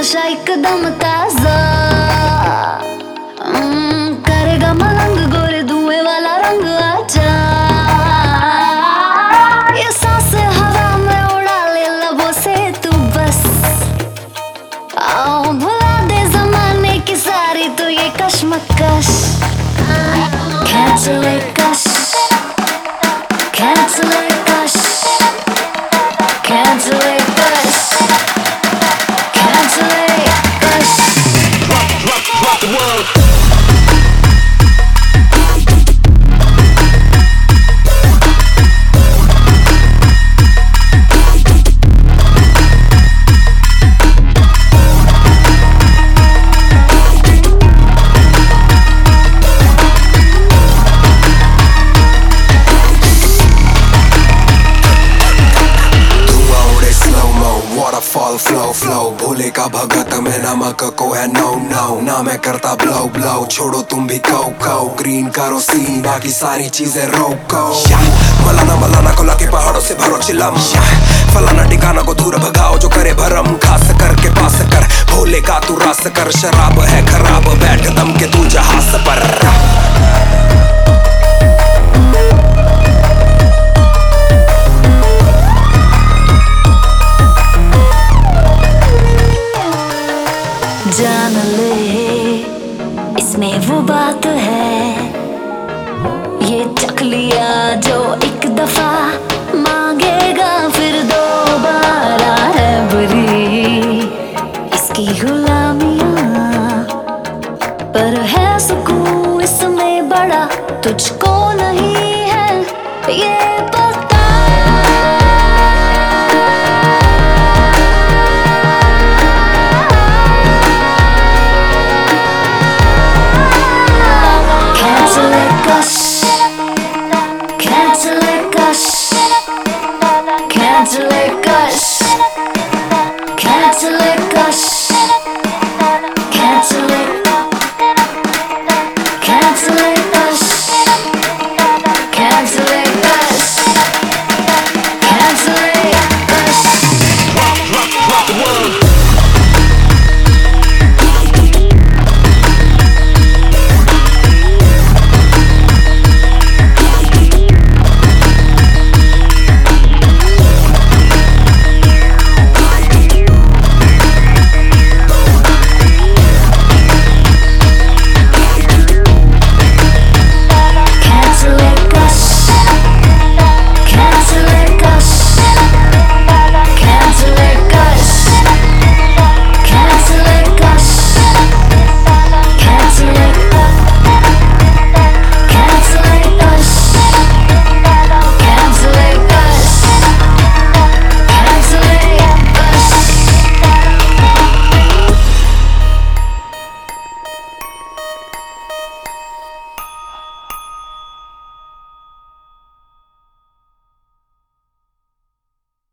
एकदम ताज़ा। करेगा मलंग गोरे धुएँ वाला रंग आजा ये सांस हवा में उड़ा ले लबों से तू बस। आओ भुला दे जमाने की सारी तो ये कशमकश। Cancel it, the world. Waterfall flow flow Bhole का भगत, में नमक को है नो नो ना मैं करता ब्लो ब्लो छोड़ो तुम भी कौ कौ ग्रीन करो सीन बाकी सारी चीज़ें रोको. मलाना मलाना को लाके पहाड़ों से भरो चिलम. फलाना ठिकाना को दूर भगाओ जो करे भरम. खास करके पास कर, भोले का तू रास कर. शराब है खराब, बैठ दम के तू जहाज़ पर. Тут школа